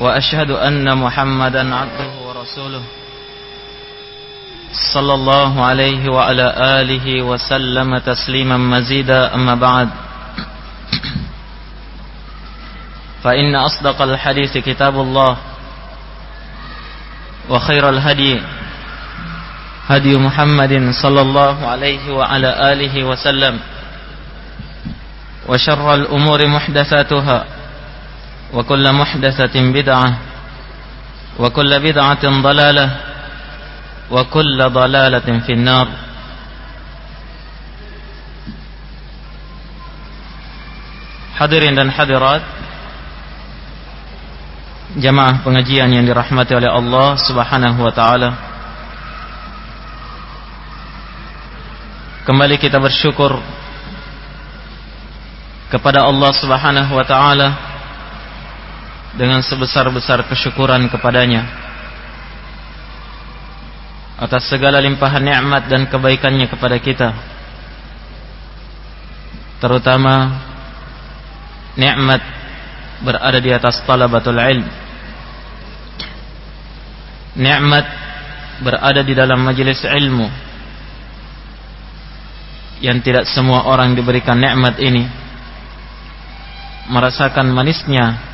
وأشهد أن محمدا عبده ورسوله صلى الله عليه وعلى آله وسلم تسليما مزيدا. أما بعد فإن أصدق الحديث كتاب الله وخير الهدي هدي محمد صلى الله عليه وعلى آله وسلم وشر الأمور محدثاتها. وكل محدثة بدعة وكل بدعة ضلالة وكل ضلالة في النار Hadirin dan hadirat Jamaah pengajian yang dirahmati oleh Allah subhanahu wa ta'ala Kembali kita bersyukur Kepada Allah subhanahu wa ta'ala dengan sebesar-besar kesyukuran kepadanya. Atas segala limpahan nikmat dan kebaikannya kepada kita. Terutama Nikmat Berada di atas talabatul ilm. Nikmat berada di dalam majelis ilmu. Yang tidak semua orang diberikan nikmat ini. Merasakan manisnya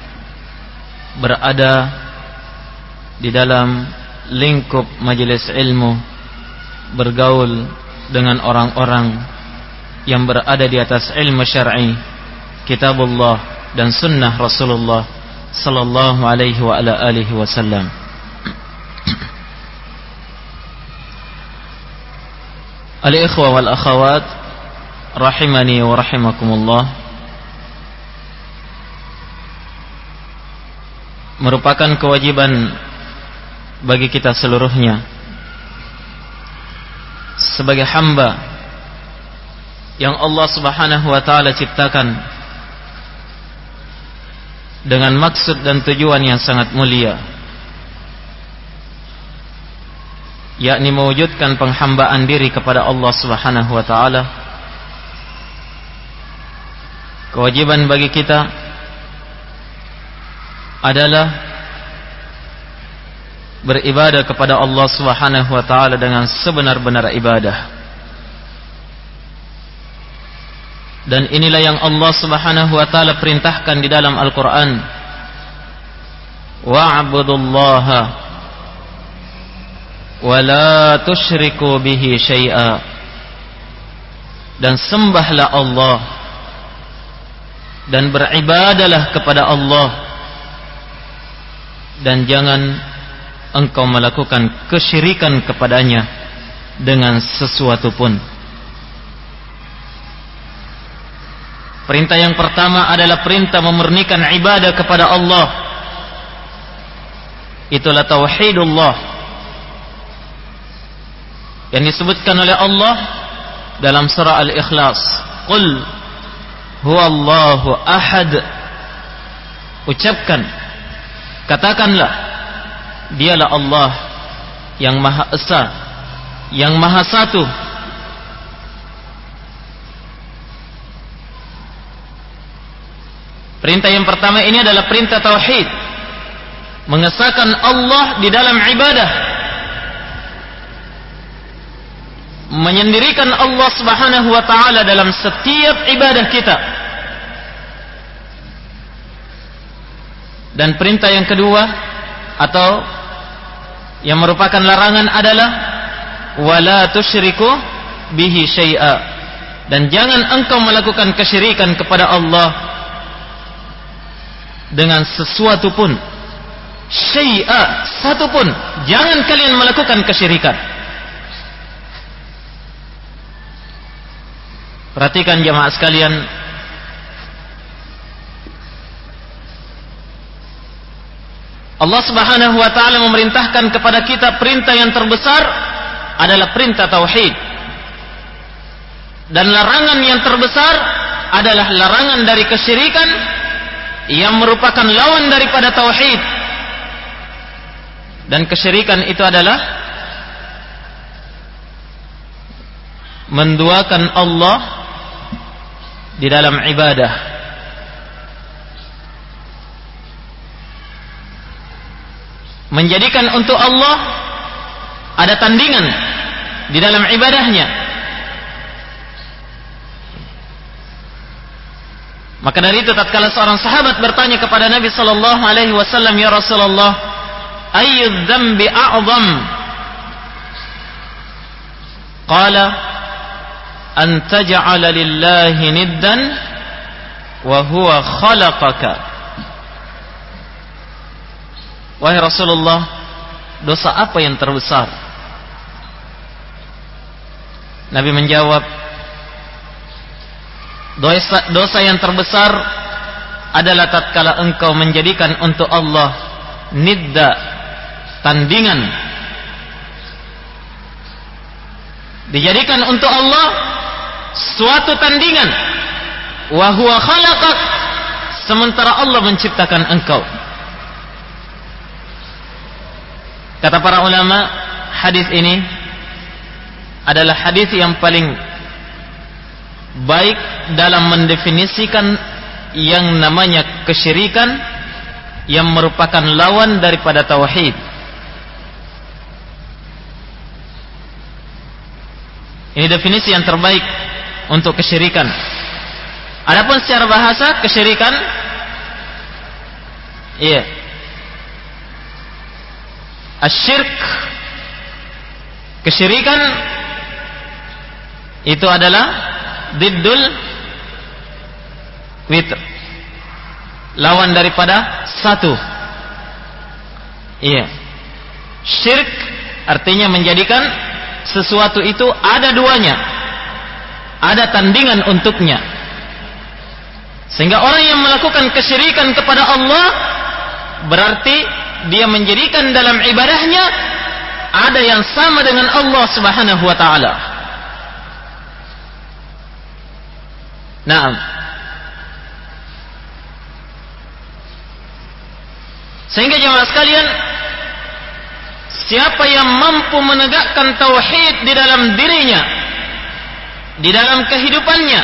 berada di dalam lingkup majelis ilmu bergaul dengan orang-orang yang berada di atas ilmu syar'i kitabullah dan sunnah Rasulullah sallallahu alaihi wa ala alihi wasallam. Al-ikhwa wal akhawat rahimani wa rahimakumullah merupakan kewajiban bagi kita seluruhnya sebagai hamba yang Allah Subhanahu wa taala ciptakan dengan maksud dan tujuan yang sangat mulia yakni mewujudkan penghambaan diri kepada Allah Subhanahu wa taala. Kewajiban bagi kita adalah beribadah kepada Allah Subhanahu wa taala dengan sebenar-benar ibadah. Dan inilah yang Allah Subhanahu wa taala perintahkan di dalam Al-Qur'an. Wa'budullaha wala tusyriku bihi syai'a dan sembahlah Allah dan beribadalah kepada Allah dan jangan engkau melakukan kesyirikan kepadanya dengan sesuatu pun Perintah yang pertama adalah perintah memurnikan ibadah kepada Allah Itulah tauhidullah yang disebutkan oleh Allah dalam surah Al-Ikhlas. Qul huwallahu ahad. Ucapkan, katakanlah, dialah Allah yang Maha Esa, yang Maha Satu. Perintah yang pertama ini adalah perintah tauhid. Mengesahkan Allah di dalam ibadah menyendirikan Allah Subhanahu wa taala dalam setiap ibadah kita. Dan perintah yang kedua atau yang merupakan larangan adalah wala tusyriku bihi syai'a. Dan jangan engkau melakukan kesyirikan kepada Allah dengan sesuatu pun. Syai'a satu pun. Jangan kalian melakukan kesyirikan. Perhatikan jemaah sekalian Allah Subhanahu wa taala memerintahkan kepada kita perintah yang terbesar adalah perintah tauhid. Dan larangan yang terbesar adalah larangan dari kesyirikan yang merupakan lawan daripada tauhid. Dan kesyirikan itu adalah menduakan Allah di dalam ibadah. Menjadikan untuk Allah ada tandingan di dalam ibadahnya. Maka dari itu tatkala seorang sahabat bertanya kepada Nabi sallallahu alaihi wasallam ya Rasulullah ayyu dzambi a'zam? Qala an taj'ala lillahi niddan wa huwa khalaqaka Wahai Rasulullah, dosa apa yang terbesar? Nabi menjawab, dosa, dosa yang terbesar adalah tatkala engkau menjadikan untuk Allah nidda tandingan. Dijadikan untuk Allah suatu tandingan. Wa huwa khalaqak sementara Allah menciptakan engkau Kata para ulama, hadis ini adalah hadis yang paling baik dalam mendefinisikan yang namanya kesyirikan yang merupakan lawan daripada tauhid. Ini definisi yang terbaik untuk kesyirikan. Adapun secara bahasa kesyirikan iya asyirk. Kesyirikan itu adalah diddul witr. Lawan daripada satu. Iya. Syirk artinya menjadikan sesuatu itu ada duanya. Ada tandingan untuknya. Sehingga orang yang melakukan kesyirikan kepada Allah berarti dia menjadikan dalam ibadahnya ada yang sama dengan Allah Subhanahu wa taala. Naam. Sehingga jemaah sekalian, siapa yang mampu menegakkan tauhid di dalam dirinya, di dalam kehidupannya,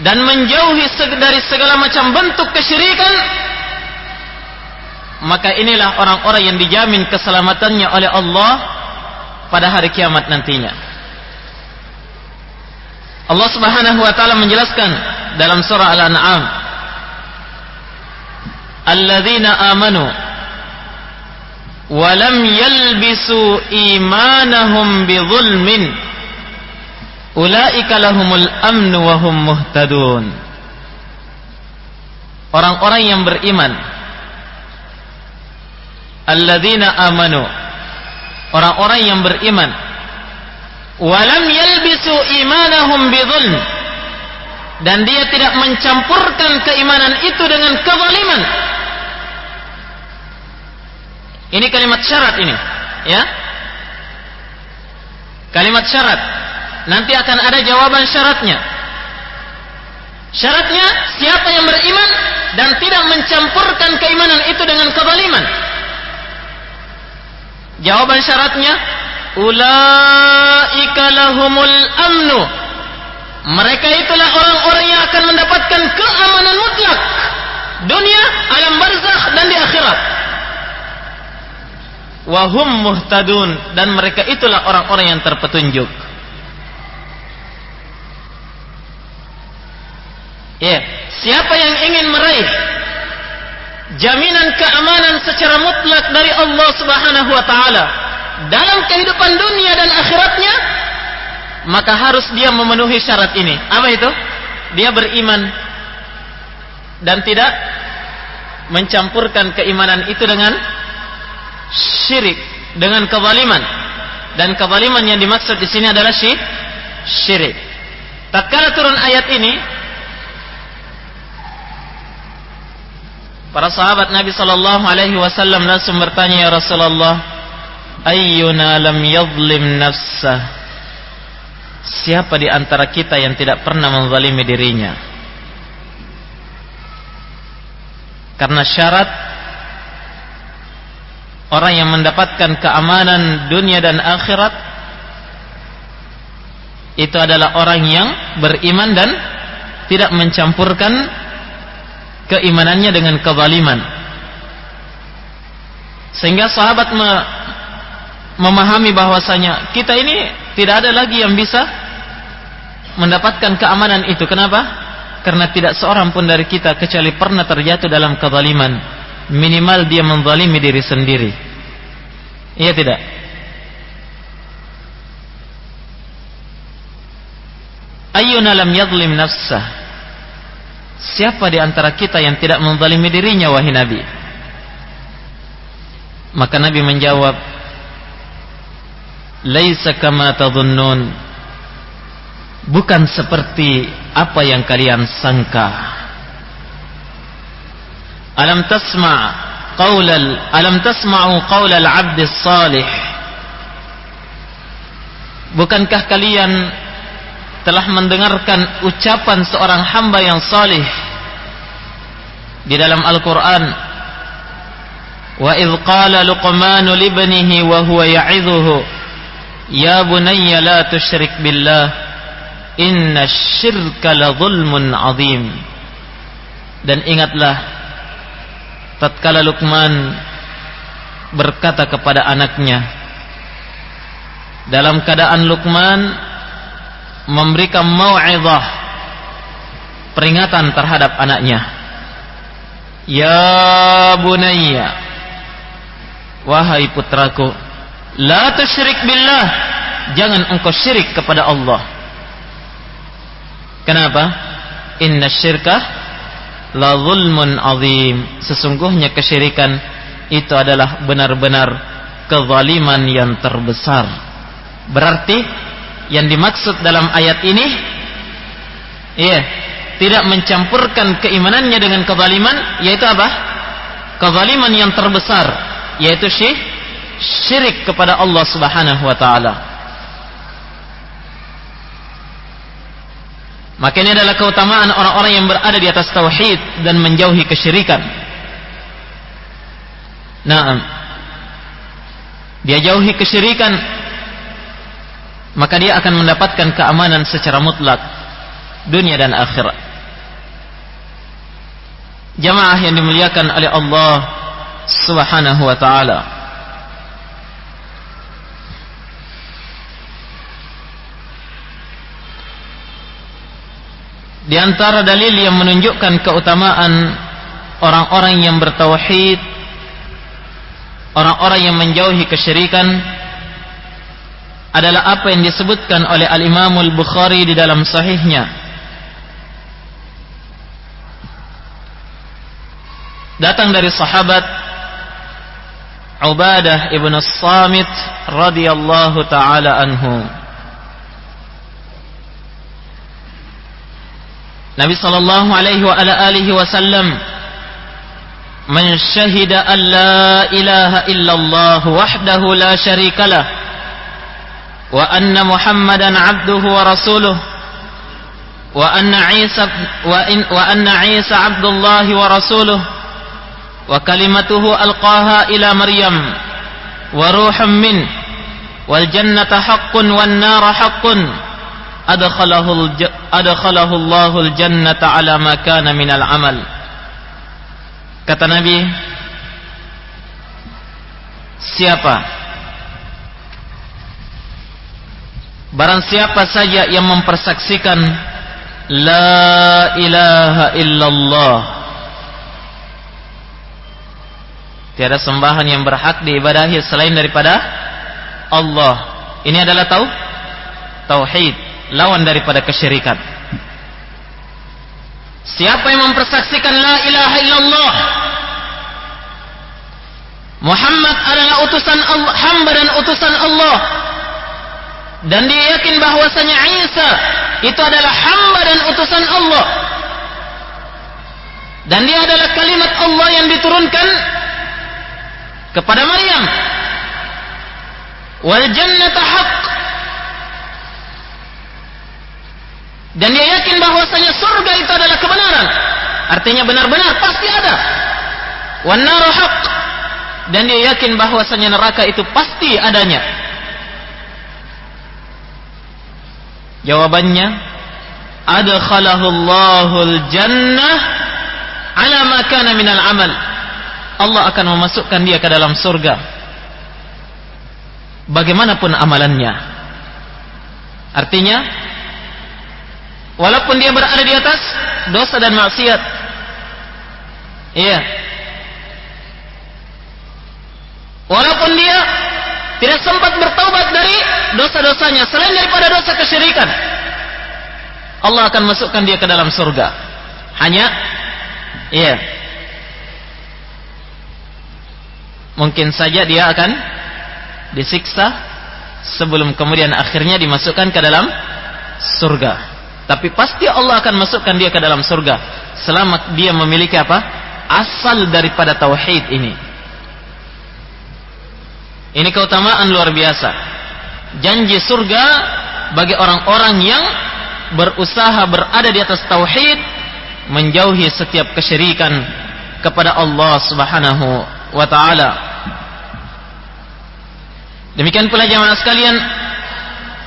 dan menjauhi dari segala macam bentuk kesyirikan, maka inilah orang-orang yang dijamin keselamatannya oleh Allah pada hari kiamat nantinya. Allah Subhanahu wa taala menjelaskan dalam surah Al-An'am Alladzina amanu wa lam yalbisu imanahum bidzulmin ulaika lahumul amnu wa hum muhtadun Orang-orang yang beriman alladzina amanu. Orang-orang yang beriman. Walam yalbisu imanahum bidzulm dan dia tidak mencampurkan keimanan itu dengan kezaliman. Ini kalimat syarat ini ya. Kalimat syarat. Nanti akan ada jawaban syaratnya. Syaratnya siapa yang beriman dan tidak mencampurkan keimanan itu dengan kezaliman Jawaban syaratnya ulaika lahumul amnu. Mereka itulah orang-orang yang akan mendapatkan keamanan mutlak dunia, alam barzakh dan di akhirat. Wahum muhtadun dan mereka itulah orang-orang yang terpetunjuk. Ya, siapa yang ingin meraih jaminan keamanan secara mutlak dari Allah Subhanahu wa taala dalam kehidupan dunia dan akhiratnya maka harus dia memenuhi syarat ini. Apa itu? Dia beriman dan tidak mencampurkan keimanan itu dengan syirik, dengan kezaliman. Dan kezaliman yang dimaksud di sini adalah syirik. Tatkala turun ayat ini, Para sahabat Nabi sallallahu alaihi wasallam langsung bertanya ya Rasulullah, "Ayyuna lam yadhlim nafsah?" Siapa di antara kita yang tidak pernah menzalimi dirinya? Karena syarat orang yang mendapatkan keamanan dunia dan akhirat itu adalah orang yang beriman dan tidak mencampurkan keimanannya dengan kezaliman. Sehingga sahabat me memahami bahwasanya kita ini tidak ada lagi yang bisa mendapatkan keamanan itu. Kenapa? Karena tidak seorang pun dari kita kecuali pernah terjatuh dalam kezaliman. Minimal dia menzalimi diri sendiri. Iya tidak? Ayyuna lam yadlim nafsah Siapa di antara kita yang tidak menzalimi dirinya wahai Nabi? Maka Nabi menjawab, "Laisa kama tadhunnun." Bukan seperti apa yang kalian sangka. Alam tasma' qaulal alam tasma'u qaulal 'abd salih Bukankah kalian telah mendengarkan ucapan seorang hamba yang salih di dalam Al-Qur'an. Wa idh qala luqman li ibnihi wa huwa ya'idhuhu ya bunayya la tusyrik billah inna syirka la zulmun azim. Dan ingatlah tatkala Luqman berkata kepada anaknya dalam keadaan Luqman memberikan mau'izah peringatan terhadap anaknya. Ya bunayya wahai putraku la tusyrik billah jangan engkau syirik kepada Allah. Kenapa? Inna syirka la zulmun azim. Sesungguhnya kesyirikan itu adalah benar-benar kezaliman yang terbesar. Berarti yang dimaksud dalam ayat ini iya tidak mencampurkan keimanannya dengan kezaliman yaitu apa? Kezaliman yang terbesar yaitu syirk syirik kepada Allah Subhanahu wa taala. Maka ini adalah keutamaan orang-orang yang berada di atas tauhid dan menjauhi kesyirikan. Nah dia jauhi kesyirikan maka dia akan mendapatkan keamanan secara mutlak dunia dan akhirat. Jamaah yang dimuliakan oleh Allah Subhanahu wa taala. Di antara dalil yang menunjukkan keutamaan orang-orang yang bertauhid, orang-orang yang menjauhi kesyirikan, adalah apa yang disebutkan oleh Al-Imamul Bukhari di dalam sahihnya. Datang dari sahabat Ubadah ibn Samit radhiyallahu taala anhu. Nabi sallallahu alaihi wa ala alihi wasallam Man syahida an la ilaha illallah wahdahu la syarika lah وأن محمدا عبده ورسوله وأن عيسى وإن وأن عيسى عبد الله ورسوله وكلمته ألقاها إلى مريم وروح منه والجنة حق والنار حق أدخله, الج... أدخله الله الجنة على ما كان من العمل. kata Nabi siapa Barang siapa saja yang mempersaksikan La ilaha illallah Tiada sembahan yang berhak diibadahi selain daripada Allah. Ini adalah tau Tauhid Lawan daripada kesyirikan. Siapa yang mempersaksikan La ilaha illallah Muhammad adalah utusan Allah Hamba dan utusan Allah dan dia yakin bahwasanya Isa itu adalah hamba dan utusan Allah. Dan dia adalah kalimat Allah yang diturunkan kepada Maryam. Wal jannata haqq. Dan dia yakin bahwasanya surga itu adalah kebenaran. Artinya benar-benar pasti ada. Wan naru haqq. Dan dia yakin bahwasanya neraka itu pasti adanya jawabannya adkhalahu Allahul jannah ala ma minal amal. Allah akan memasukkan dia ke dalam surga. Bagaimanapun amalannya. Artinya walaupun dia berada di atas dosa dan maksiat. Iya. Walaupun dia tidak sempat bertaubat dari dosa-dosanya. Selain daripada dosa kesyirikan Allah akan masukkan dia ke dalam surga. Hanya iya. Mungkin saja dia akan disiksa sebelum kemudian akhirnya dimasukkan ke dalam surga. Tapi pasti Allah akan masukkan dia ke dalam surga selama dia memiliki apa? Asal daripada tauhid ini ini keutamaan luar biasa. Janji surga bagi orang-orang yang berusaha berada di atas tauhid, menjauhi setiap kesyirikan kepada Allah Subhanahu wa taala. Demikian pula jemaah sekalian,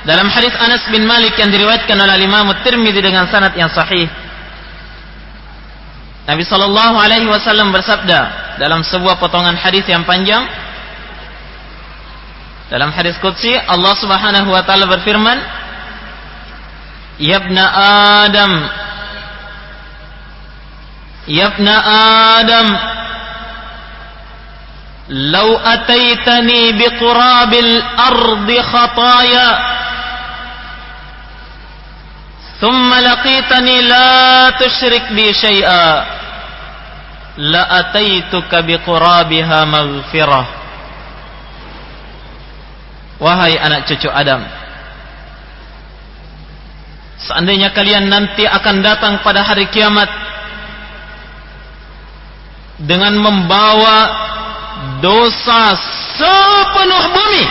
dalam hadis Anas bin Malik yang diriwayatkan oleh Imam Tirmizi dengan sanad yang sahih, Nabi sallallahu alaihi wasallam bersabda dalam sebuah potongan hadis yang panjang, dalam hadis qudsi Allah Subhanahu wa taala berfirman, "Ya ibna Adam, Ya ibna Adam, law ataitani biqurabil ardi khataya ثم لقيتني لا تشرك بي شيئا لأتيتك بقرابها مغفرة Wahai anak cucu Adam Seandainya kalian nanti akan datang pada hari kiamat Dengan membawa dosa sepenuh bumi.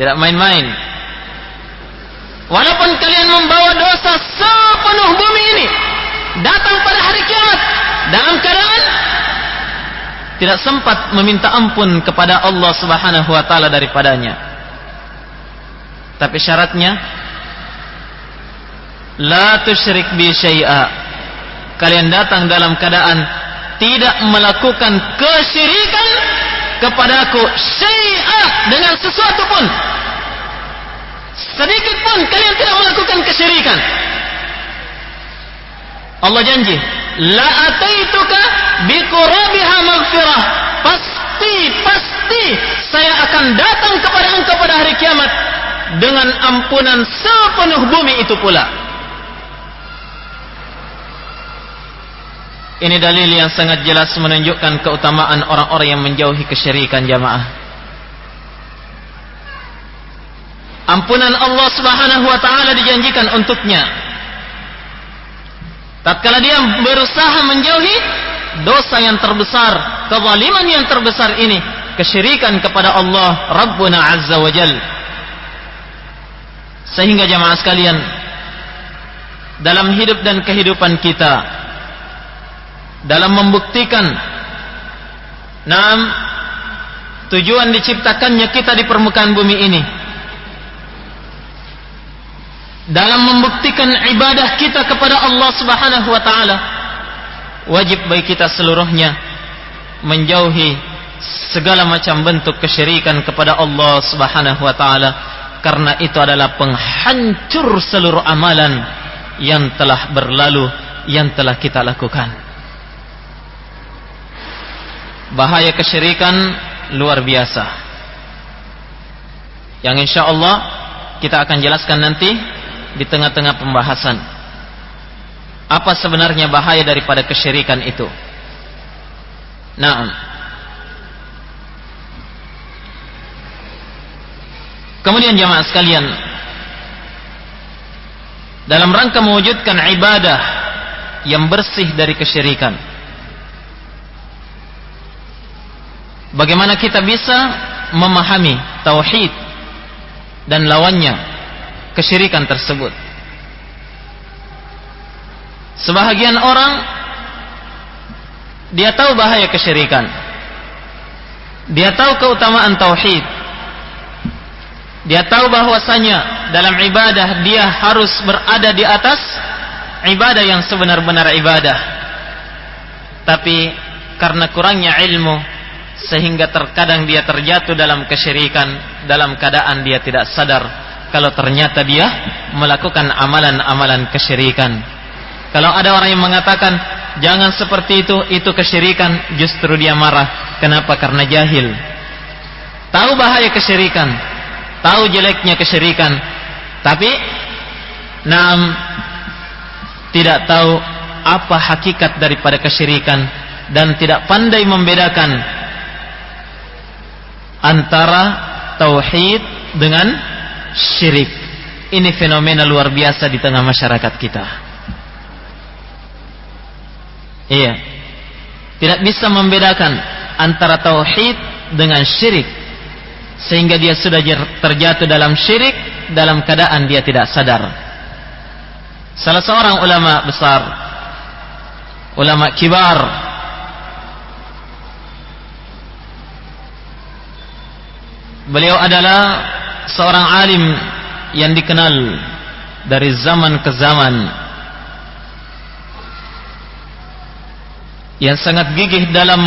Tidak main-main. Walaupun kalian membawa dosa sepenuh bumi ini Datang pada hari kiamat Dalam keadaan tidak sempat meminta ampun kepada Allah Subhanahu wa taala daripadanya. Tapi syaratnya la tusyrik bi syai'a. Kalian datang dalam keadaan tidak melakukan kesyirikan kepadaku syai'a dengan sesuatu pun. Sedikit pun kalian tidak melakukan kesyirikan. Allah janji la ataituka biqurabiha maghfirah. Pasti pasti saya akan datang kepada engkau pada hari kiamat dengan ampunan sepenuh bumi itu pula. Ini dalil yang sangat jelas menunjukkan keutamaan orang-orang yang menjauhi kesyirikan jamaah. Ampunan Allah subhanahu wa ta'ala dijanjikan untuknya tatkala dia berusaha menjauhi dosa yang terbesar, kezaliman yang terbesar ini, kesyirikan kepada Allah Rabbuna Azza wa Jal. Sehingga jamaah sekalian, dalam hidup dan kehidupan kita, dalam membuktikan Naam tujuan diciptakannya kita di permukaan bumi ini dalam membuktikan ibadah kita kepada Allah Subhanahu wa taala wajib bagi kita seluruhnya menjauhi segala macam bentuk kesyirikan kepada Allah Subhanahu wa taala karena itu adalah penghancur seluruh amalan yang telah berlalu yang telah kita lakukan. Bahaya kesyirikan luar biasa. Yang insyaallah kita akan jelaskan nanti di tengah-tengah pembahasan. Apa sebenarnya bahaya daripada kesyirikan itu? Nah kemudian jamaah sekalian dalam rangka mewujudkan ibadah yang bersih dari kesyirikan. Bagaimana kita bisa memahami tauhid dan lawannya kesyirikan tersebut? Sebahagian orang dia tahu bahaya kesyirikan. Dia tahu keutamaan tauhid. Dia tahu bahwasanya dalam ibadah dia harus berada di atas ibadah yang sebenar-benar ibadah. Tapi karena kurangnya ilmu sehingga terkadang dia terjatuh dalam kesyirikan dalam keadaan dia tidak sadar kalau ternyata dia melakukan amalan-amalan kesyirikan. Kalau ada orang yang mengatakan jangan seperti itu, itu kesyirikan, justru dia marah. Kenapa? Karena jahil. Tahu bahaya kesyirikan, tahu jeleknya kesyirikan, tapi nam tidak tahu apa hakikat daripada kesyirikan dan tidak pandai membedakan antara tauhid dengan syirik. Ini fenomena luar biasa di tengah masyarakat kita. Iya. Tidak bisa membedakan antara tauhid dengan syirik. Sehingga dia sudah terjatuh dalam syirik dalam keadaan dia tidak sadar. Salah seorang ulama besar, ulama kibar Beliau adalah seorang alim yang dikenal dari zaman ke zaman yang sangat gigih dalam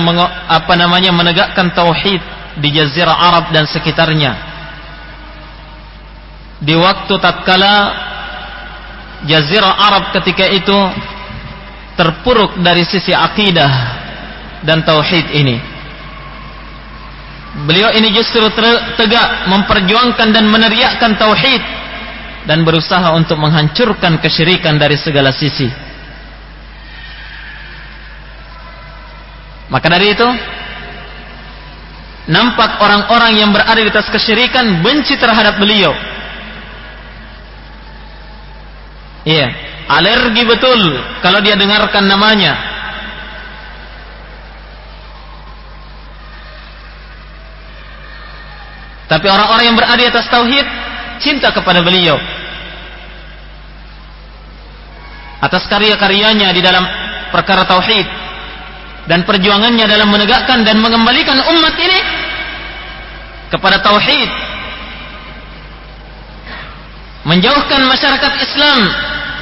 apa namanya menegakkan tauhid di jazirah Arab dan sekitarnya. Di waktu tatkala jazirah Arab ketika itu terpuruk dari sisi akidah dan tauhid ini. Beliau ini justru tegak memperjuangkan dan meneriakkan tauhid dan berusaha untuk menghancurkan kesyirikan dari segala sisi. Maka dari itu nampak orang-orang yang berada di atas kesyirikan benci terhadap beliau. Iya, alergi betul kalau dia dengarkan namanya. Tapi orang-orang yang berada di atas tauhid cinta kepada beliau. Atas karya-karyanya di dalam perkara tauhid dan perjuangannya dalam menegakkan dan mengembalikan umat ini kepada tauhid. Menjauhkan masyarakat Islam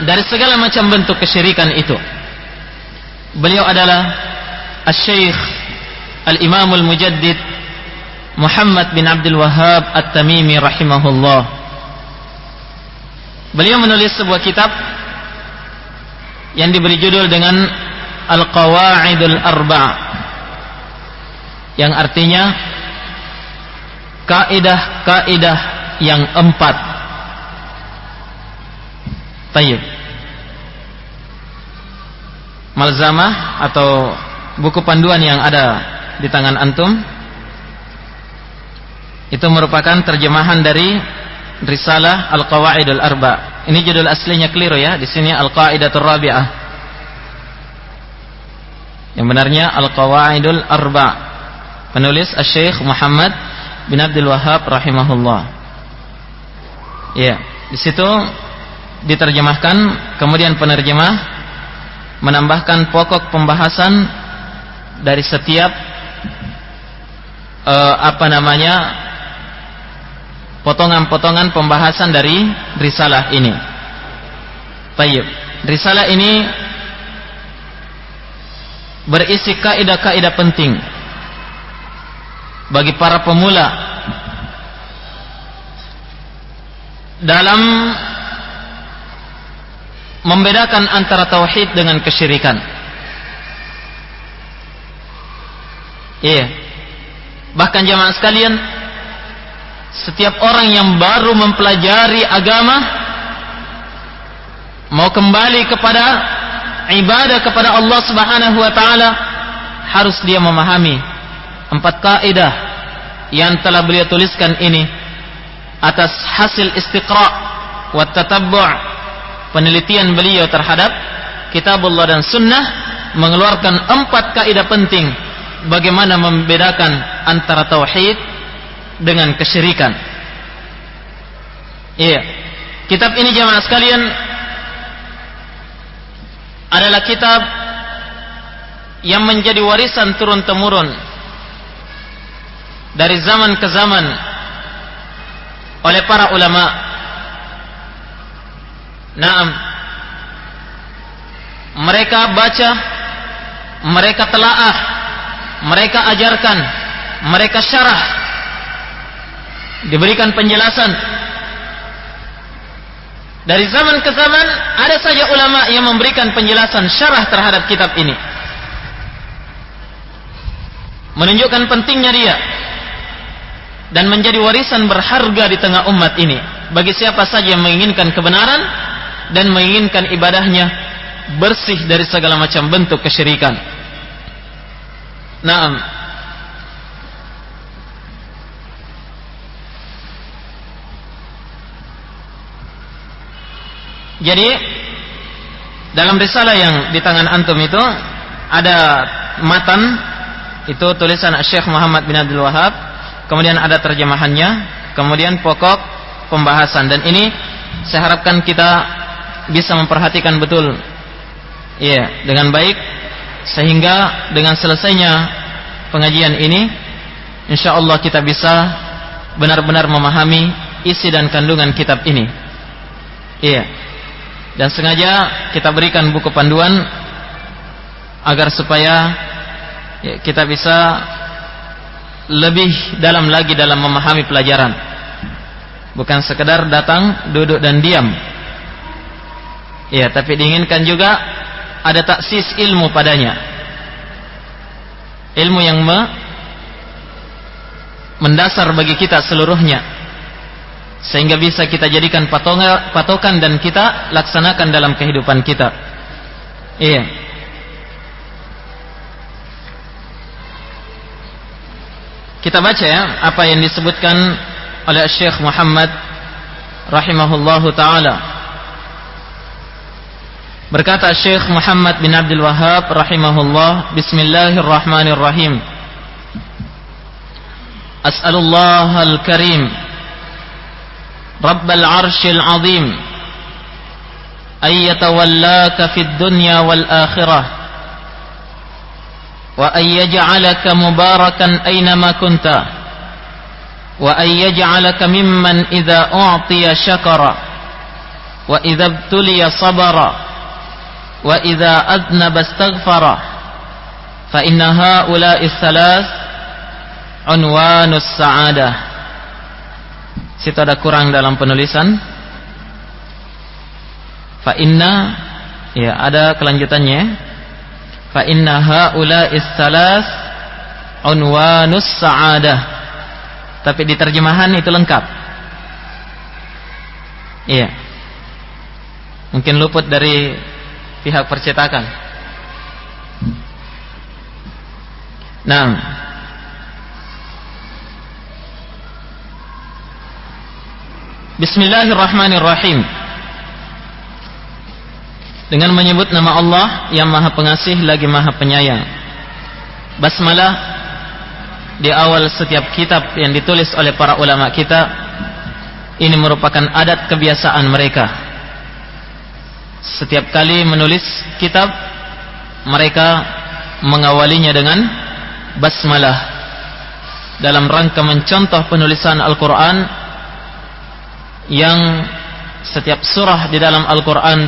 dari segala macam bentuk kesyirikan itu. Beliau adalah Al-Syekh Al-Imam Al-Mujaddid Muhammad bin Abdul Wahab At-Tamimi rahimahullah. Beliau menulis sebuah kitab yang diberi judul dengan Al-Qawaidul Arba' yang artinya kaidah-kaidah yang empat. Tayyib. Malzamah atau buku panduan yang ada di tangan antum itu merupakan terjemahan dari Risalah Al-Qawaidul Arba. Ini judul aslinya keliru ya. Di sini Al-Qaidatul Rabi'ah. Yang benarnya Al-Qawaidul Arba. Penulis Asy-Syaikh Muhammad bin Abdul Wahab rahimahullah. Ya, di situ diterjemahkan kemudian penerjemah menambahkan pokok pembahasan dari setiap uh, apa namanya potongan-potongan pembahasan dari risalah ini. Baik, risalah ini berisi kaidah-kaidah penting bagi para pemula dalam membedakan antara tauhid dengan kesyirikan. Iya. Bahkan jamaah sekalian, setiap orang yang baru mempelajari agama mau kembali kepada ibadah kepada Allah Subhanahu wa taala harus dia memahami empat kaidah yang telah beliau tuliskan ini atas hasil istiqra wa tatabbu' penelitian beliau terhadap kitabullah dan sunnah mengeluarkan empat kaidah penting bagaimana membedakan antara tauhid dengan kesyirikan. Iya. Kitab ini jamaah sekalian adalah kitab yang menjadi warisan turun temurun dari zaman ke zaman oleh para ulama. Naam. Mereka baca, mereka telaah, mereka ajarkan, mereka syarah, diberikan penjelasan. Dari zaman ke zaman ada saja ulama yang memberikan penjelasan syarah terhadap kitab ini. Menunjukkan pentingnya dia dan menjadi warisan berharga di tengah umat ini bagi siapa saja yang menginginkan kebenaran dan menginginkan ibadahnya bersih dari segala macam bentuk kesyirikan. Naam. Jadi dalam risalah yang di tangan antum itu ada matan itu tulisan Syekh Muhammad bin Abdul Wahab kemudian ada terjemahannya, kemudian pokok pembahasan dan ini saya harapkan kita bisa memperhatikan betul ya dengan baik sehingga dengan selesainya pengajian ini insyaallah kita bisa benar-benar memahami isi dan kandungan kitab ini. Iya. Dan sengaja kita berikan buku panduan agar supaya ya, kita bisa lebih dalam lagi dalam memahami pelajaran. Bukan sekedar datang duduk dan diam. Ya tapi diinginkan juga ada taksis ilmu padanya. Ilmu yang me mendasar bagi kita seluruhnya sehingga bisa kita jadikan patokan dan kita laksanakan dalam kehidupan kita iya Kita baca ya apa yang disebutkan oleh Syekh Muhammad rahimahullahu taala. Berkata Syekh Muhammad bin Abdul Wahhab rahimahullah, Bismillahirrahmanirrahim. As'alullah al-Karim Arshil Azim ay yatawallaka fid dunya wal akhirah وأن يجعلك مباركا أينما كنت. وأن يجعلك ممن إذا أعطي شكر. وإذا ابتلي صبر. وإذا أذنب استغفر. فإن هؤلاء الثلاث عنوان السعادة. Situ ada kurang dalam penulisan. Fa inna ya ada kelanjutannya. Fa inna haula'is salas unwanus sa'adah tapi di terjemahan itu lengkap. Iya. Mungkin luput dari pihak percetakan. Nah Bismillahirrahmanirrahim dengan menyebut nama Allah yang Maha Pengasih lagi Maha Penyayang. Basmalah di awal setiap kitab yang ditulis oleh para ulama kita ini merupakan adat kebiasaan mereka. Setiap kali menulis kitab mereka mengawalinya dengan basmalah dalam rangka mencontoh penulisan Al-Qur'an yang setiap surah di dalam Al-Qur'an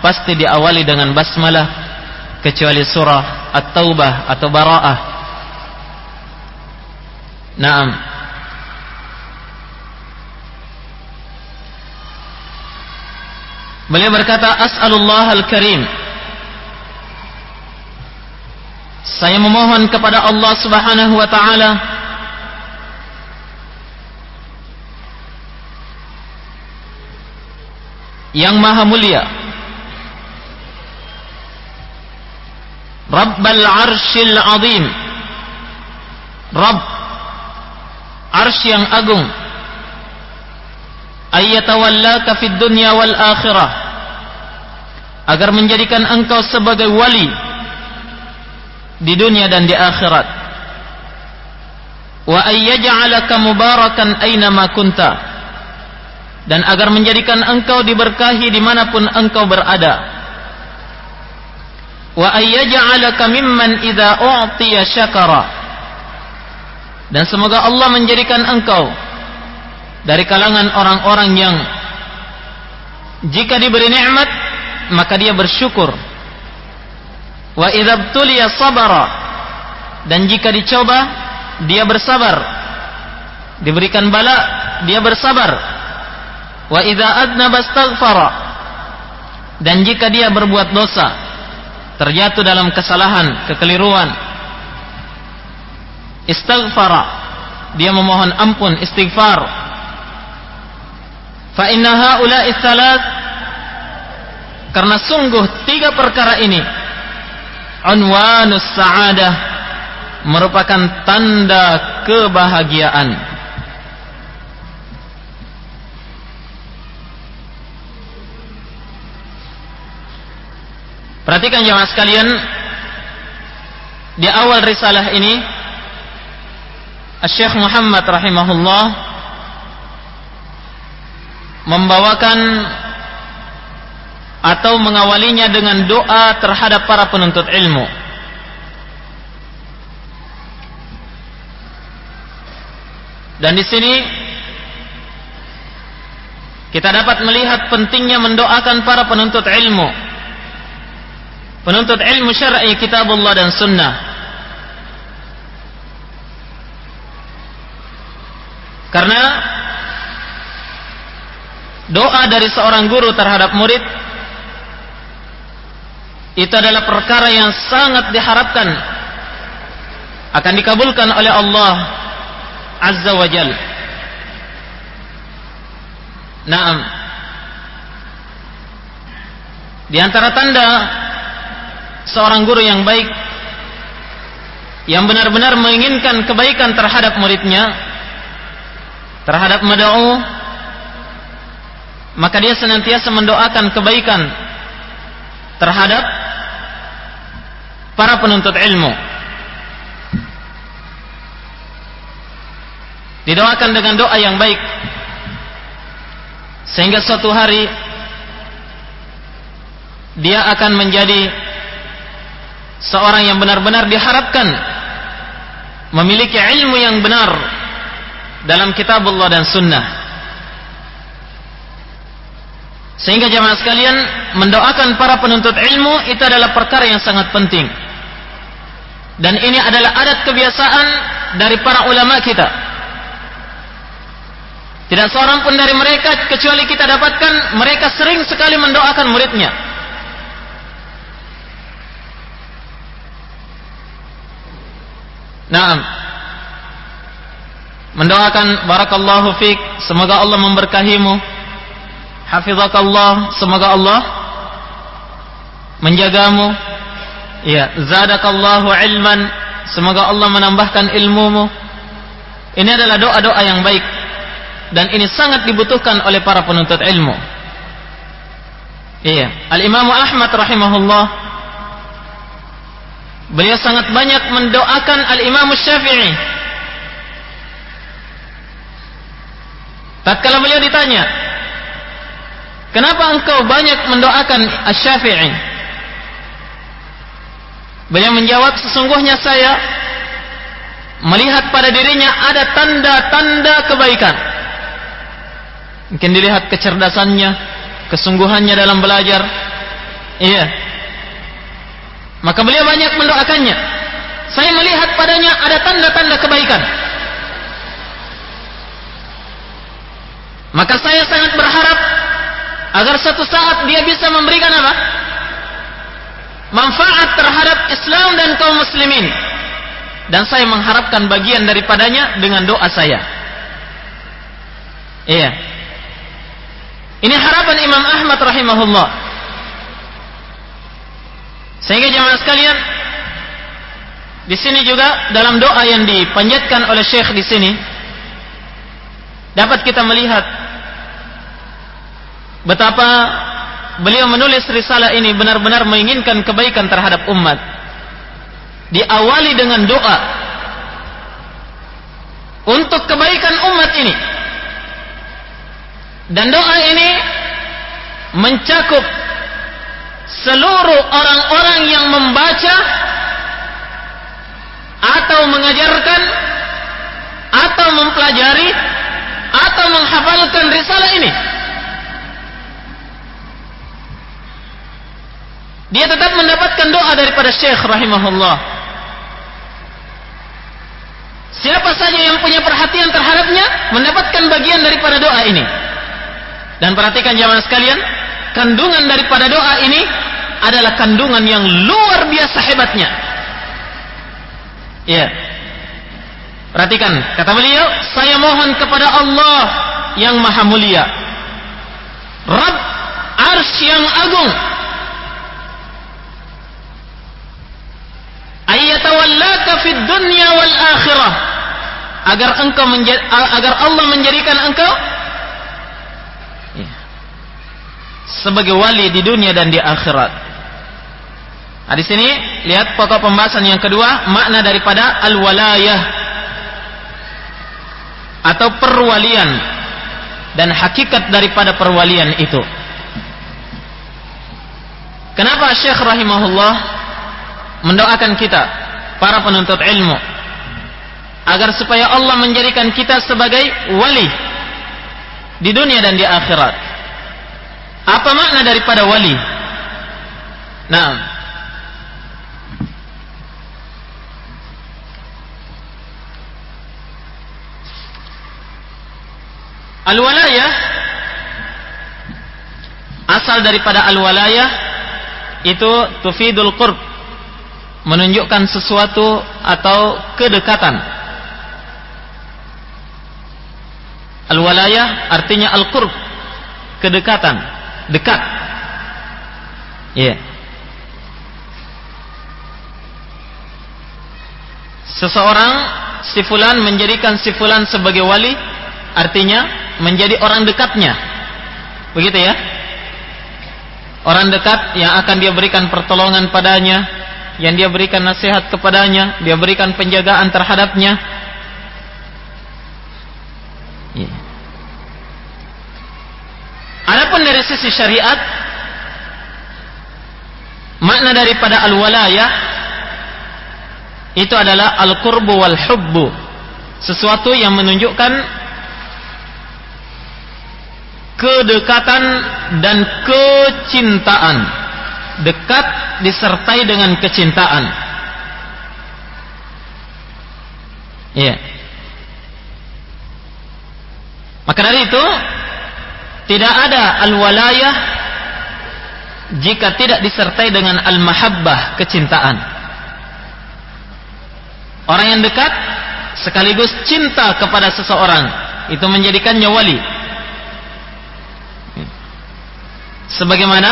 pasti diawali dengan basmalah kecuali surah At-Taubah atau Bara'ah. Naam. Beliau berkata, As'alullah al-Karim. Saya memohon kepada Allah Subhanahu wa taala yang maha mulia. Rabbal arshil azim. Rabb Arsh yang agung. Ayyatawallaka fid dunya wal akhirah. Agar menjadikan engkau sebagai wali di dunia dan di akhirat. Wa ayyaj'alaka mubarakan aina ma kunta dan agar menjadikan engkau diberkahi di mana pun engkau berada. Wa ayyaj'alaka mimman idza u'tiya syakara. Dan semoga Allah menjadikan engkau dari kalangan orang-orang yang jika diberi nikmat maka dia bersyukur. Wa idzabtuliya sabara. Dan jika dicoba dia bersabar. Diberikan bala dia bersabar wa idza adnaba astaghfara. Dan jika dia berbuat dosa terjatuh dalam kesalahan kekeliruan istighfara dia memohon ampun istighfar. Fa inna thalath karena sungguh tiga perkara ini unwanus sa'adah merupakan tanda kebahagiaan. Perhatikan jemaah sekalian di awal risalah ini Syekh Muhammad rahimahullah membawakan atau mengawalinya dengan doa terhadap para penuntut ilmu. Dan di sini kita dapat melihat pentingnya mendoakan para penuntut ilmu. Penuntut ilmu syar'i kitabullah dan sunnah. Karena doa dari seorang guru terhadap murid itu adalah perkara yang sangat diharapkan akan dikabulkan oleh Allah Azza wa Jal. Naam. Di antara tanda seorang guru yang baik yang benar-benar menginginkan kebaikan terhadap muridnya terhadap mad'u maka dia senantiasa mendoakan kebaikan terhadap para penuntut ilmu. Didoakan dengan doa yang baik sehingga suatu hari dia akan menjadi seorang yang benar-benar diharapkan memiliki ilmu yang benar dalam kitabullah dan sunnah. Sehingga jemaah sekalian mendoakan para penuntut ilmu itu adalah perkara yang sangat penting. Dan ini adalah adat kebiasaan dari para ulama kita. Tidak seorang pun dari mereka kecuali kita dapatkan mereka sering sekali mendoakan muridnya. Nah, mendoakan barakallahu fik, semoga Allah memberkahimu. Hafizakallah semoga Allah menjagamu. Ya zadakallahu ilman semoga Allah menambahkan ilmumu. Ini adalah doa-doa yang baik dan ini sangat dibutuhkan oleh para penuntut ilmu. Iya. Al-imamu Ahmad rahimahullah beliau sangat banyak mendoakan al-imamu Syafi'i tatkala beliau ditanya Kenapa engkau banyak mendoakan Asy-Syafi'i? Beliau menjawab, sesungguhnya saya melihat pada dirinya ada tanda-tanda kebaikan. Mungkin dilihat kecerdasannya, kesungguhannya dalam belajar. Iya. Maka beliau banyak mendoakannya. Saya melihat padanya ada tanda-tanda kebaikan. Maka saya sangat berharap agar suatu saat dia bisa memberikan apa? Manfaat terhadap Islam dan kaum muslimin. Dan saya mengharapkan bagian daripadanya dengan doa saya. Iya. Ini harapan Imam Ahmad rahimahullah. Sehingga jemaah sekalian, di sini juga dalam doa yang dipanjatkan oleh Syekh di sini dapat kita melihat betapa beliau menulis risalah ini benar-benar menginginkan kebaikan terhadap umat. Diawali dengan doa untuk kebaikan umat ini. Dan doa ini mencakup seluruh orang-orang yang membaca atau mengajarkan atau mempelajari atau menghafalkan risalah ini. Dia tetap mendapatkan doa daripada Syekh rahimahullah. Siapa saja yang punya perhatian terhadapnya mendapatkan bagian daripada doa ini. Dan perhatikan jamaah sekalian, kandungan daripada doa ini adalah kandungan yang luar biasa hebatnya. Ya. Perhatikan, kata beliau, saya mohon kepada Allah yang maha mulia. Rabb ars yang agung. Ayyatawallaka fid dunya wal akhirah. Agar engkau agar Allah menjadikan engkau sebagai wali di dunia dan di akhirat. Nah, di sini lihat pokok pembahasan yang kedua, makna daripada al-walayah atau perwalian dan hakikat daripada perwalian itu. Kenapa Syekh rahimahullah mendoakan kita para penuntut ilmu agar supaya Allah menjadikan kita sebagai wali di dunia dan di akhirat. Apa makna daripada wali? Nah, Al-walayah asal daripada al-walayah itu tufidul qurb menunjukkan sesuatu atau kedekatan. Al-walayah artinya al-qurb, kedekatan dekat. Iya. Yeah. Seseorang sifulan menjadikan sifulan sebagai wali artinya menjadi orang dekatnya. Begitu ya? Orang dekat yang akan dia berikan pertolongan padanya, yang dia berikan nasihat kepadanya, dia berikan penjagaan terhadapnya. Yeah. Adapun dari sisi syariat makna daripada al-walayah itu adalah al-qurbu wal hubbu sesuatu yang menunjukkan kedekatan dan kecintaan dekat disertai dengan kecintaan iya maka dari itu tidak ada al-walayah jika tidak disertai dengan al-mahabbah, kecintaan. Orang yang dekat sekaligus cinta kepada seseorang itu menjadikannya wali. Sebagaimana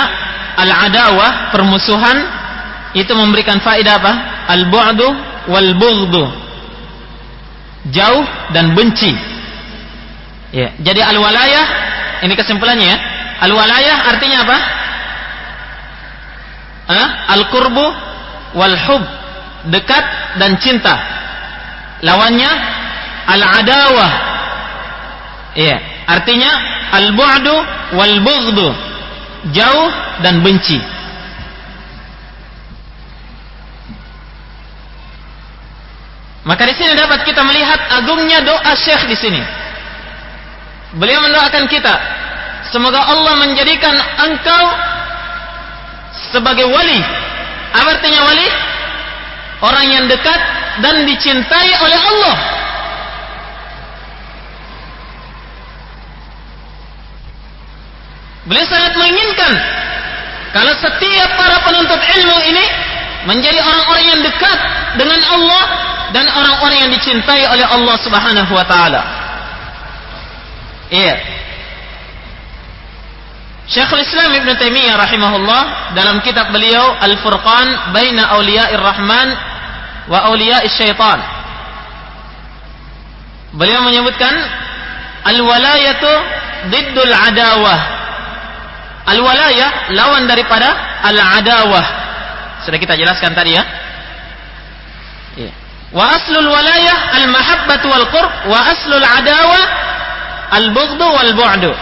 al-adawah, permusuhan itu memberikan faedah apa? Al-bu'du wal bughdu. Jauh dan benci. Ya, jadi al-walayah ini kesimpulannya ya. Al-walayah artinya apa? Al-qurbu wal hub, dekat dan cinta. Lawannya al-adawah. Iya, artinya al-bu'du wal bughdu, jauh dan benci. Maka di sini dapat kita melihat agungnya doa Syekh di sini. Beliau mendoakan kita semoga Allah menjadikan engkau sebagai wali. Apa artinya wali? Orang yang dekat dan dicintai oleh Allah. Beliau sangat menginginkan kalau setiap para penuntut ilmu ini menjadi orang-orang yang dekat dengan Allah dan orang-orang yang dicintai oleh Allah Subhanahu wa taala. Iya. Syekhul Islam Ibn Taimiyah rahimahullah dalam kitab beliau Al-Furqan Baina Auliya'ir Rahman wa Auliya'is Syaitan. Beliau menyebutkan al-walayatu diddul adawah. Al-walayah lawan daripada al-adawah. Sudah kita jelaskan tadi ya. ya. Wa aslul walayah al-mahabbatu wal qurb wa aslul adawah al-bughdhu wal bu'du.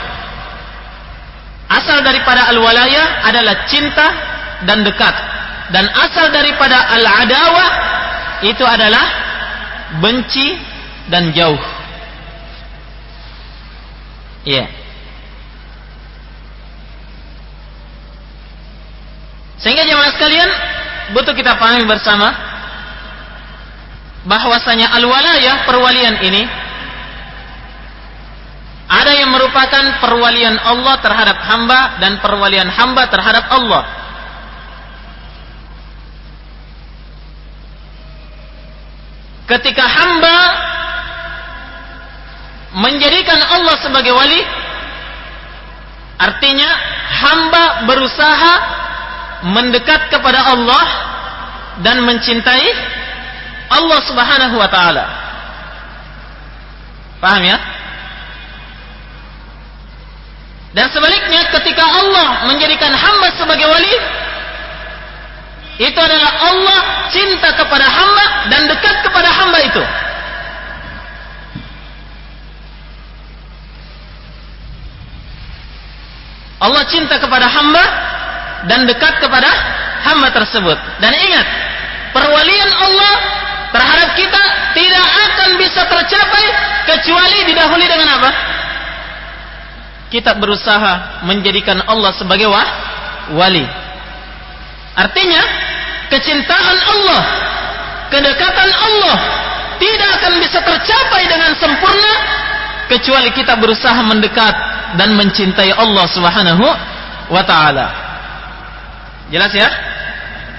Asal daripada al-walayah adalah cinta dan dekat. Dan asal daripada al-adawah itu adalah benci dan jauh. Iya. Yeah. Sehingga jemaah sekalian butuh kita pahami bersama bahwasanya al-walayah perwalian ini ada yang merupakan perwalian Allah terhadap hamba dan perwalian hamba terhadap Allah. Ketika hamba menjadikan Allah sebagai wali, artinya hamba berusaha mendekat kepada Allah dan mencintai Allah Subhanahu wa taala. Paham ya? Dan sebaliknya ketika Allah menjadikan hamba sebagai wali itu adalah Allah cinta kepada hamba dan dekat kepada hamba itu. Allah cinta kepada hamba dan dekat kepada hamba tersebut. Dan ingat, perwalian Allah terhadap kita tidak akan bisa tercapai kecuali didahului dengan apa? Kita berusaha menjadikan Allah sebagai wah, wali. Artinya, kecintaan Allah, kedekatan Allah tidak akan bisa tercapai dengan sempurna kecuali kita berusaha mendekat dan mencintai Allah Subhanahu wa taala. Jelas ya?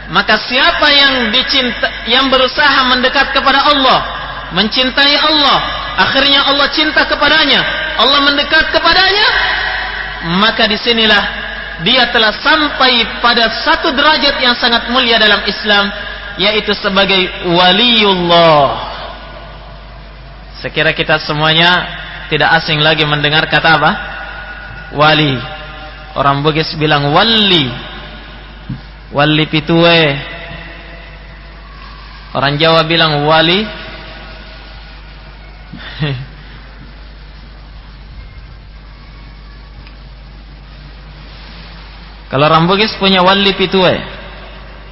Maka siapa yang dicinta yang berusaha mendekat kepada Allah, mencintai Allah, akhirnya Allah cinta kepadanya, Allah mendekat kepadanya, maka di sinilah dia telah sampai pada satu derajat yang sangat mulia dalam Islam, yaitu sebagai waliullah. Sekira kita semuanya tidak asing lagi mendengar kata apa? Wali. Orang Bugis bilang wali wali pitue orang Jawa bilang wali. Kalau orang Bugis punya wali pitue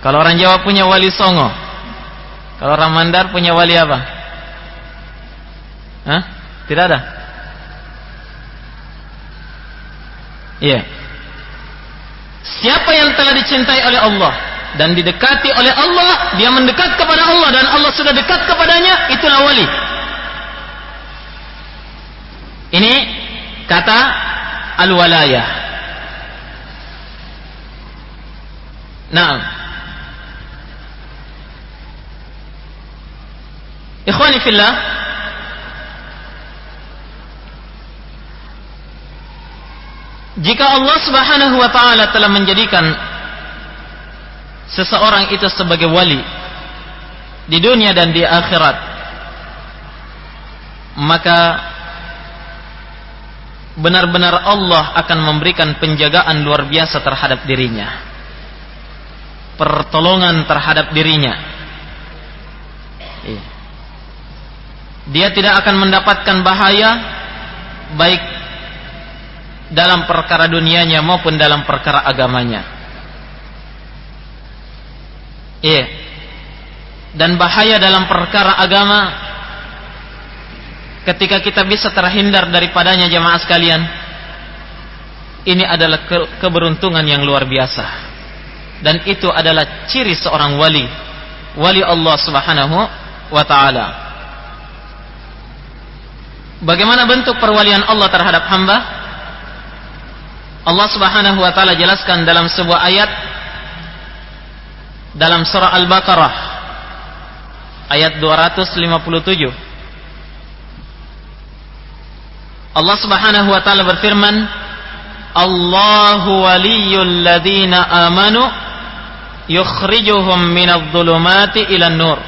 kalau orang Jawa punya wali songo. Kalau orang Mandar punya wali apa? Hah? tidak ada? Iya. yeah. Siapa yang telah dicintai oleh Allah dan didekati oleh Allah, dia mendekat kepada Allah dan Allah sudah dekat kepadanya, itulah wali. Ini kata al-walayah. Nah, Ikhwani fillah, Jika Allah Subhanahu wa taala telah menjadikan seseorang itu sebagai wali di dunia dan di akhirat maka benar-benar Allah akan memberikan penjagaan luar biasa terhadap dirinya pertolongan terhadap dirinya iya. dia tidak akan mendapatkan bahaya baik dalam perkara dunianya maupun dalam perkara agamanya. Iya. Dan bahaya dalam perkara agama ketika kita bisa terhindar daripadanya jemaah sekalian. Ini adalah ke keberuntungan yang luar biasa. Dan itu adalah ciri seorang wali. Wali Allah Subhanahu wa taala. Bagaimana bentuk perwalian Allah terhadap hamba? Allah Subhanahu wa taala jelaskan dalam sebuah ayat dalam surah Al-Baqarah ayat 257 Allah Subhanahu wa taala berfirman Allahu waliyul ladzina amanu yukhrijuhum minadh dhulumati ilan nur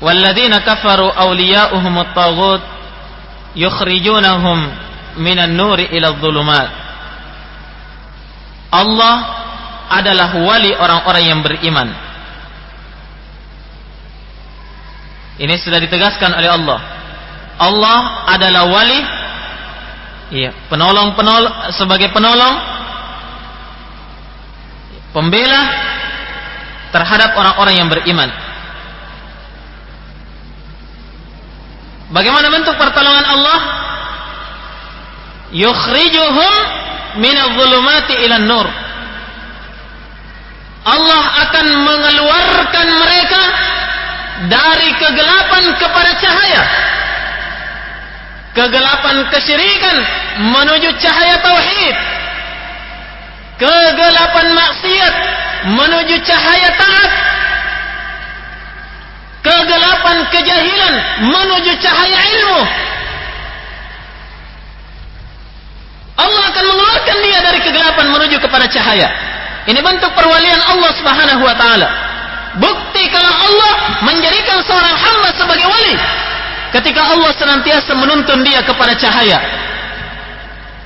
walladzina kafaru awliya'uhum at-taghut yukhrijunahum minan nuri ila dhulumat. Allah adalah wali orang-orang yang beriman. Ini sudah ditegaskan oleh Allah. Allah adalah wali iya, penolong penolong sebagai penolong pembela terhadap orang-orang yang beriman. Bagaimana bentuk pertolongan Allah? Yukhrijuhum minadh-dhulumati ilan nur. Allah akan mengeluarkan mereka dari kegelapan kepada cahaya. Kegelapan kesyirikan menuju cahaya tauhid. Kegelapan maksiat menuju cahaya taat kegelapan kejahilan menuju cahaya ilmu. Allah akan mengeluarkan dia dari kegelapan menuju kepada cahaya. Ini bentuk perwalian Allah Subhanahu wa taala. Bukti kalau Allah menjadikan seorang hamba sebagai wali ketika Allah senantiasa menuntun dia kepada cahaya,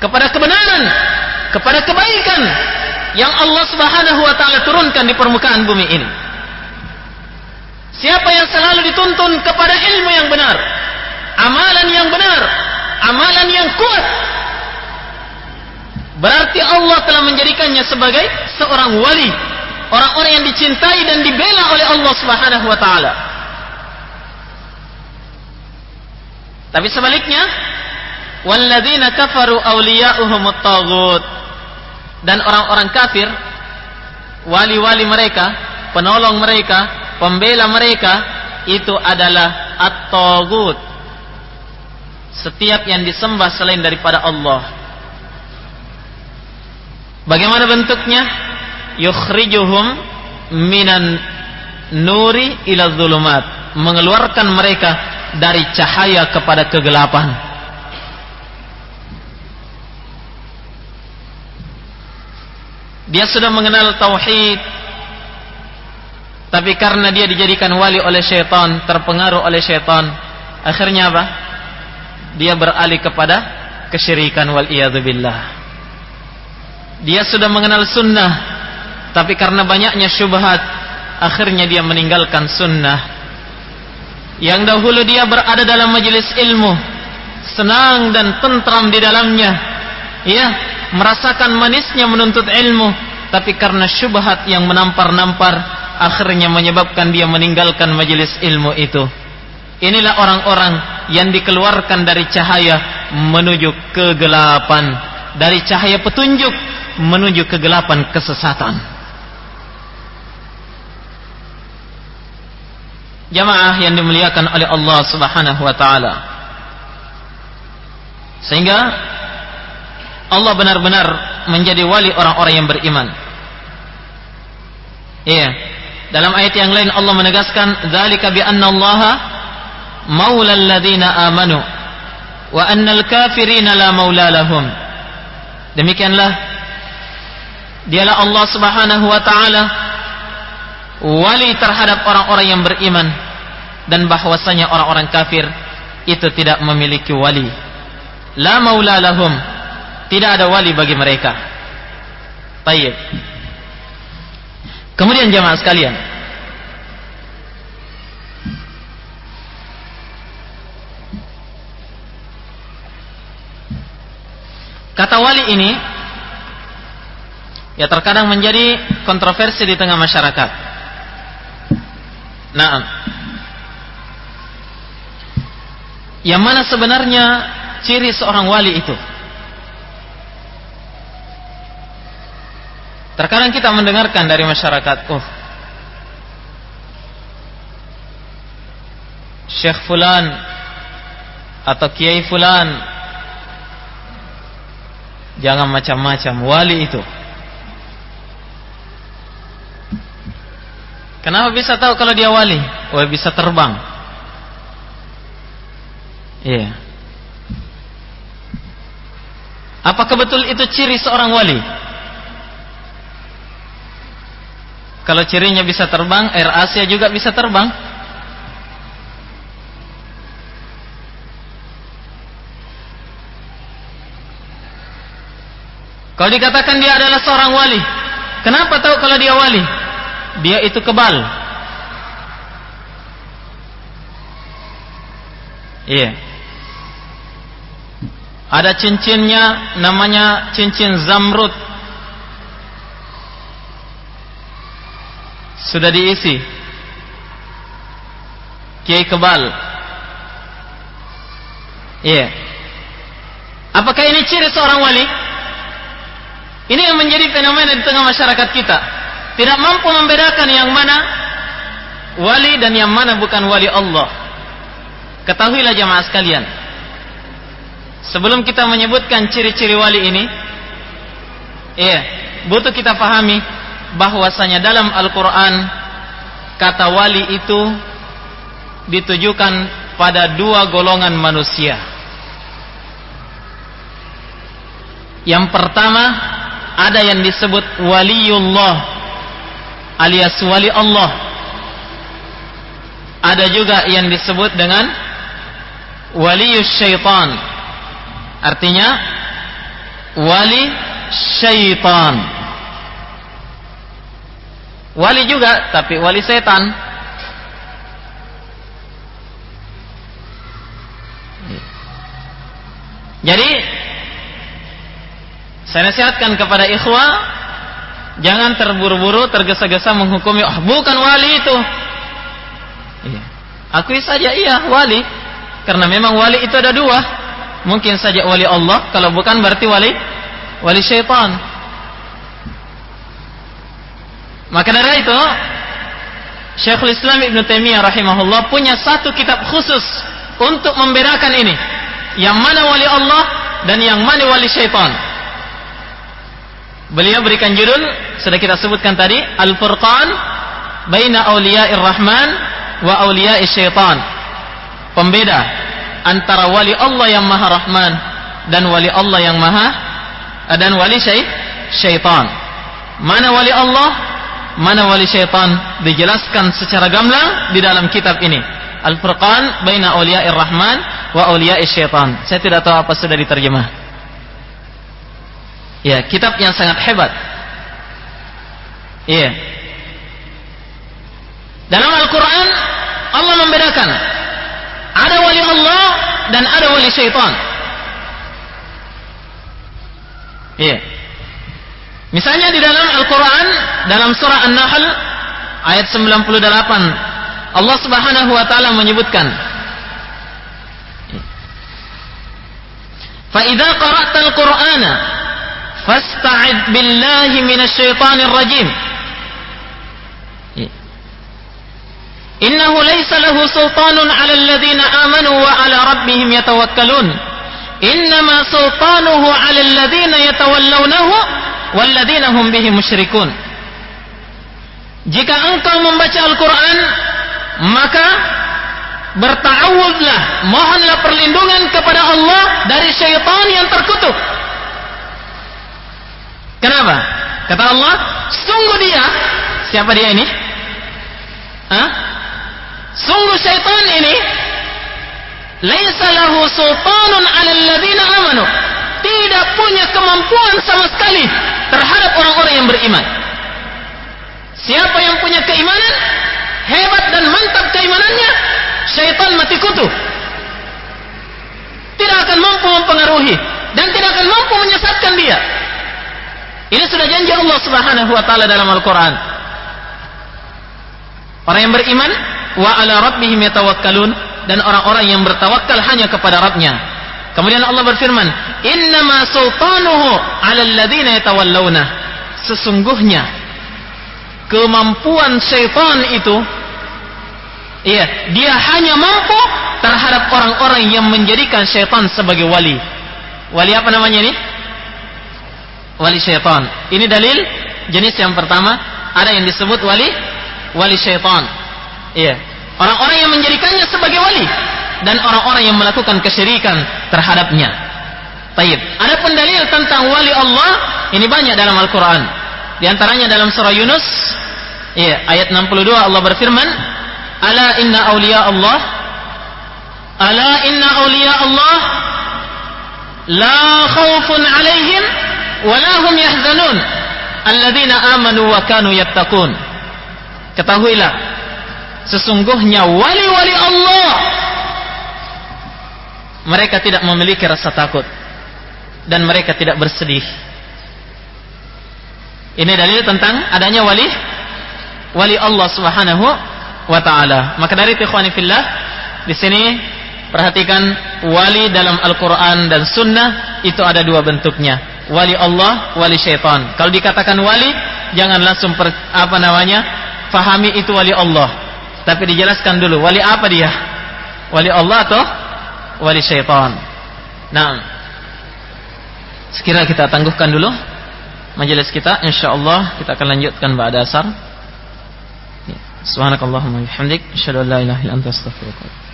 kepada kebenaran, kepada kebaikan yang Allah Subhanahu wa taala turunkan di permukaan bumi ini. Siapa yang selalu dituntun kepada ilmu yang benar, amalan yang benar, amalan yang kuat, berarti Allah telah menjadikannya sebagai seorang wali, orang-orang yang dicintai dan dibela oleh Allah Subhanahu wa taala. Tapi sebaliknya, walladzina kafaru awliya'uhumut taghut. Dan orang-orang kafir, wali-wali mereka, penolong mereka, pembela mereka itu adalah at-tagut. Setiap yang disembah selain daripada Allah. Bagaimana bentuknya? Yukhrijuhum minan nuri ila zulumat. Mengeluarkan mereka dari cahaya kepada kegelapan. Dia sudah mengenal tauhid, tapi karena dia dijadikan wali oleh syaitan, terpengaruh oleh syaitan, akhirnya apa? Dia beralih kepada kesyirikan wal billah. Dia sudah mengenal sunnah, tapi karena banyaknya syubhat, akhirnya dia meninggalkan sunnah. Yang dahulu dia berada dalam majelis ilmu, senang dan tentram di dalamnya. Ya, merasakan manisnya menuntut ilmu, tapi karena syubhat yang menampar-nampar, akhirnya menyebabkan dia meninggalkan majelis ilmu itu. Inilah orang-orang yang dikeluarkan dari cahaya menuju kegelapan, dari cahaya petunjuk menuju kegelapan kesesatan. Jamaah yang dimuliakan oleh Allah Subhanahu wa taala. Sehingga Allah benar-benar menjadi wali orang-orang yang beriman. Iya. Dalam ayat yang lain Allah menegaskan dzalika bi anna Allah maula alladziina amanu wa annal kafirina la maula lahum. Demikianlah dialah Allah Subhanahu wa taala wali terhadap orang-orang yang beriman dan bahwasanya orang-orang kafir itu tidak memiliki wali. La maula lahum. Tidak ada wali bagi mereka. Baik. Kemudian jamaah sekalian, Kata wali ini ya terkadang menjadi kontroversi di tengah masyarakat. Nah, yang mana sebenarnya ciri seorang wali itu? Terkadang kita mendengarkan dari masyarakat, oh, Syekh Fulan atau Kiai Fulan jangan macam-macam wali itu. Kenapa bisa tahu kalau dia wali? Oh, bisa terbang. Iya. Yeah. Apakah betul itu ciri seorang wali? Kalau cirinya bisa terbang, Air Asia juga bisa terbang. Kalau dikatakan dia adalah seorang wali, kenapa tahu kalau dia wali? Dia itu kebal. Iya. Ada cincinnya namanya cincin zamrud. Sudah diisi. Kiai kebal. Iya. Apakah ini ciri seorang wali? Ini yang menjadi fenomena di tengah masyarakat kita. Tidak mampu membedakan yang mana wali dan yang mana bukan wali Allah. Ketahuilah jamaah sekalian. Sebelum kita menyebutkan ciri-ciri wali ini, iya, butuh kita pahami bahwasanya dalam Al-Qur'an kata wali itu ditujukan pada dua golongan manusia. Yang pertama ada yang disebut waliullah alias wali Allah. Ada juga yang disebut dengan walius syaitan. Artinya wali syaitan. Wali juga tapi wali setan. Jadi saya nasihatkan kepada ikhwah jangan terburu-buru tergesa-gesa menghukumi oh bukan wali itu. Iya. Akui saja iya wali karena memang wali itu ada dua. Mungkin saja wali Allah kalau bukan berarti wali wali syaitan. Maka dari itu Syekhul Islam Ibn Taimiyah rahimahullah punya satu kitab khusus untuk membedakan ini yang mana wali Allah dan yang mana wali syaitan. Beliau berikan judul sudah kita sebutkan tadi Al-Furqan baina auliya'ir rahman wa auliya'is syaitan. Pembeda antara wali Allah yang maha rahman dan wali Allah yang maha dan wali syaitan. Mana wali Allah, mana wali syaitan dijelaskan secara gamblang di dalam kitab ini. Al-Furqan baina auliya'ir rahman wa awliya'i syaitan. Saya tidak tahu apa sudah diterjemah. Ya, kitab yang sangat hebat. Iya. Dalam Al-Quran Allah membedakan ada wali Allah dan ada wali syaitan. Iya. Misalnya di dalam Al-Quran dalam surah An-Nahl ayat 98 Allah Subhanahu wa taala menyebutkan فإذا قرأت القرآن fasta'id billahi minasyaitonir rajim innahu laysa lahu sultanun 'alal ladzina amanu wa 'ala rabbihim yatawakkalun innama sultanuhu 'alal ladzina yatawallawnahu wal hum bihi musyrikun jika engkau membaca Al-Qur'an maka bertawudlah mohonlah perlindungan kepada Allah dari syaitan yang terkutuk. Kenapa? Kata Allah, sungguh dia, siapa dia ini? Hah? Sungguh syaitan ini laisa lahu sultanun 'ala alladziina amanu. Tidak punya kemampuan sama sekali terhadap orang-orang yang beriman. Siapa yang punya keimanan, hebat dan mantap keimanannya, syaitan mati kutu. Tidak akan mampu mempengaruhi dan tidak akan mampu menyesatkan dia. Ini sudah janji Allah Subhanahu wa taala dalam Al-Qur'an. Orang yang beriman wa ala rabbihim yatawakkalun dan orang-orang yang bertawakal hanya kepada Rabbnya. Kemudian Allah berfirman, "Innama sultanuhu 'ala alladziina yatawallawna." Sesungguhnya kemampuan syaitan itu Iya, dia hanya mampu terhadap orang-orang yang menjadikan syaitan sebagai wali. Wali apa namanya ini? Wali syaitan. Ini dalil jenis yang pertama, ada yang disebut wali wali syaitan. Iya. Orang-orang yang menjadikannya sebagai wali dan orang-orang yang melakukan kesyirikan terhadapnya. Taib. Ada pun dalil tentang wali Allah ini banyak dalam Al-Qur'an. Di antaranya dalam surah Yunus, iya, ayat 62 Allah berfirman, Ala inna awliya Allah Ala inna awliya Allah La khawfun alaihim walahum yahzanun. Alladzina amanu wa kanu yattaqun. Ketahuilah sesungguhnya wali-wali Allah mereka tidak memiliki rasa takut dan mereka tidak bersedih. Ini dalil tentang adanya wali wali Allah Subhanahu wa taala. Maka dari ikhwani fillah di sini perhatikan wali dalam Al-Qur'an dan sunnah itu ada dua bentuknya wali Allah, wali syaitan. Kalau dikatakan wali, jangan langsung per, apa namanya, fahami itu wali Allah. Tapi dijelaskan dulu, wali apa dia? Wali Allah atau wali syaitan? Nah, sekira kita tangguhkan dulu majelis kita. Insyaallah kita akan lanjutkan pada asar. Subhanakallahumma wa bihamdik, asyhadu an la ilaha illa anta astaghfiruka